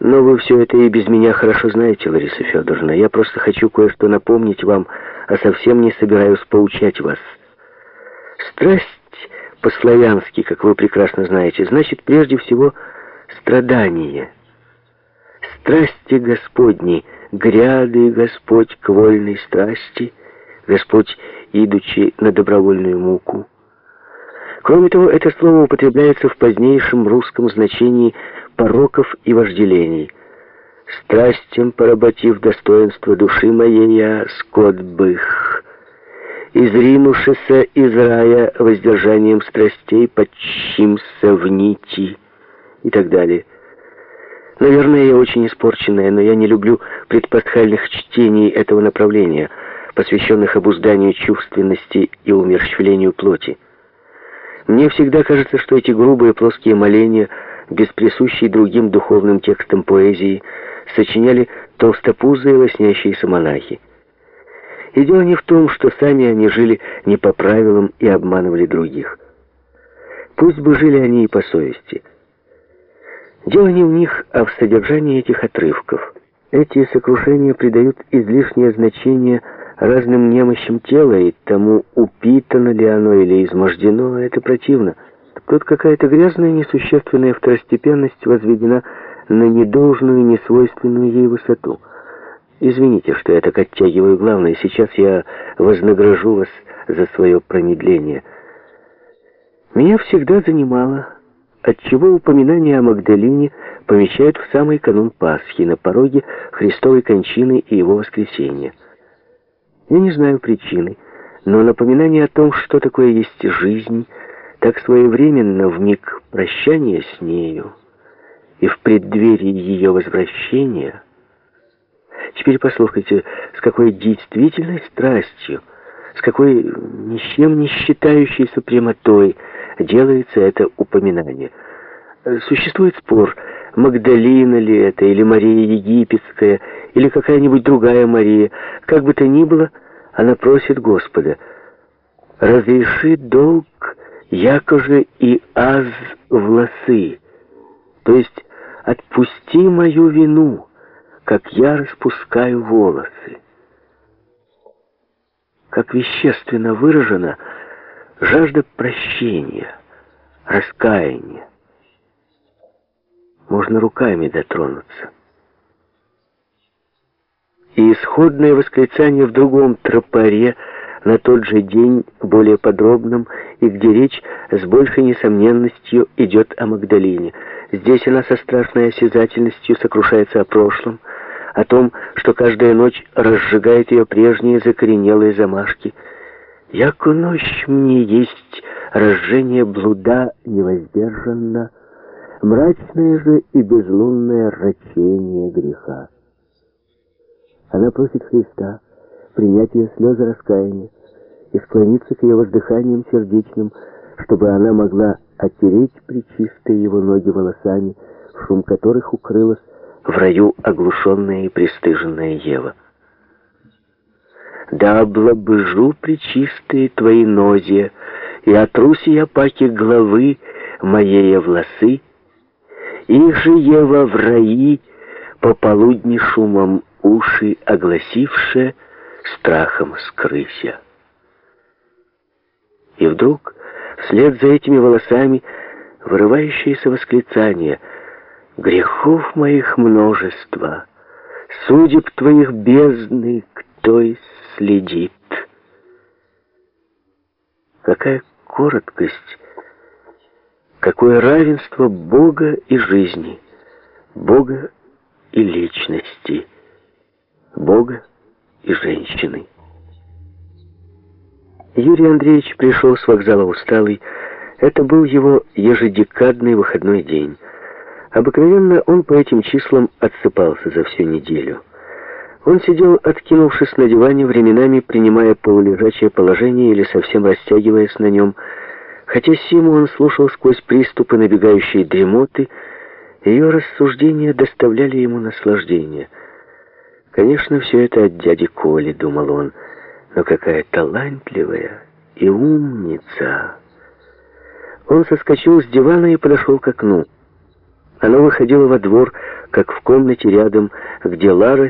Но вы все это и без меня хорошо знаете, Лариса Федоровна. Я просто хочу кое-что напомнить вам, а совсем не собираюсь поучать вас. Страсть по-славянски, как вы прекрасно знаете, значит прежде всего страдание. Страсти Господни, гряды Господь к вольной страсти, Господь, идучи на добровольную муку. Кроме того, это слово употребляется в позднейшем русском значении пороков и вожделений. «Страстям поработив достоинство души моей, я скот бых, изринувшися из рая воздержанием страстей, подчимся в нити» и так далее. Наверное, я очень испорченная, но я не люблю предпасхальных чтений этого направления, посвященных обузданию чувственности и умерщвлению плоти. Мне всегда кажется, что эти грубые плоские моления, без присущей другим духовным текстам поэзии, сочиняли толстопузые лоснящиеся монахи. И дело не в том, что сами они жили не по правилам и обманывали других. Пусть бы жили они и по совести. Дело не в них, а в содержании этих отрывков. Эти сокрушения придают излишнее значение разным немощам тела и тому, упитано ли оно или измождено, это противно. Тут какая-то грязная несущественная второстепенность возведена на недолжную, несвойственную ей высоту. Извините, что я так оттягиваю главное. Сейчас я вознагражу вас за свое промедление. Меня всегда занимало, отчего упоминание о Магдалине помещают в самый канун Пасхи, на пороге Христовой кончины и Его воскресения. Я не знаю причины, но напоминание о том, что такое есть жизнь, так своевременно в миг прощания с нею и в преддверии ее возвращения. Теперь послушайте, с какой действительной страстью, с какой ни с чем не считающейся прямотой делается это упоминание. Существует спор, Магдалина ли это, или Мария Египетская, или какая-нибудь другая Мария. Как бы то ни было, она просит Господа, «Разреши долг, якоже и аз власы, то есть отпусти мою вину, как я распускаю волосы». Как вещественно выражена жажда прощения, раскаяния. Можно руками дотронуться. И исходное восклицание в другом тропаре на тот же день, более подробном, и где речь с большей несомненностью идет о Магдалине. Здесь она со страшной осязательностью сокрушается о прошлом, о том, что каждая ночь разжигает ее прежние закоренелые замашки. «Яко ночь мне есть разжение блуда невоздержанно, мрачное же и безлунное рачение греха». Она просит Христа принять ее слезы раскаяния и склониться к ее воздыханиям сердечным, чтобы она могла отереть причистые его ноги волосами, шум которых укрылась в раю оглушенная и пристыженная Ева. «Да облобыжу причистые твои нози, и отрусь я паки главы моей волосы, их же Ева в раи по полудни шумом уши огласившие, страхом скрыся. И вдруг, вслед за этими волосами, вырывающееся восклицание «Грехов моих множество, судеб твоих бездны, кто следит?» Какая короткость, какое равенство Бога и жизни, Бога и личности – Бога и женщины. Юрий Андреевич пришел с вокзала усталый. Это был его ежедекадный выходной день. Обыкновенно он по этим числам отсыпался за всю неделю. Он сидел, откинувшись на диване, временами принимая полулежачее положение или совсем растягиваясь на нем. Хотя Симу он слушал сквозь приступы набегающей дремоты, ее рассуждения доставляли ему наслаждение — Конечно, все это от дяди Коли, думал он, но какая талантливая и умница. Он соскочил с дивана и подошел к окну. Оно выходило во двор, как в комнате рядом, где Лара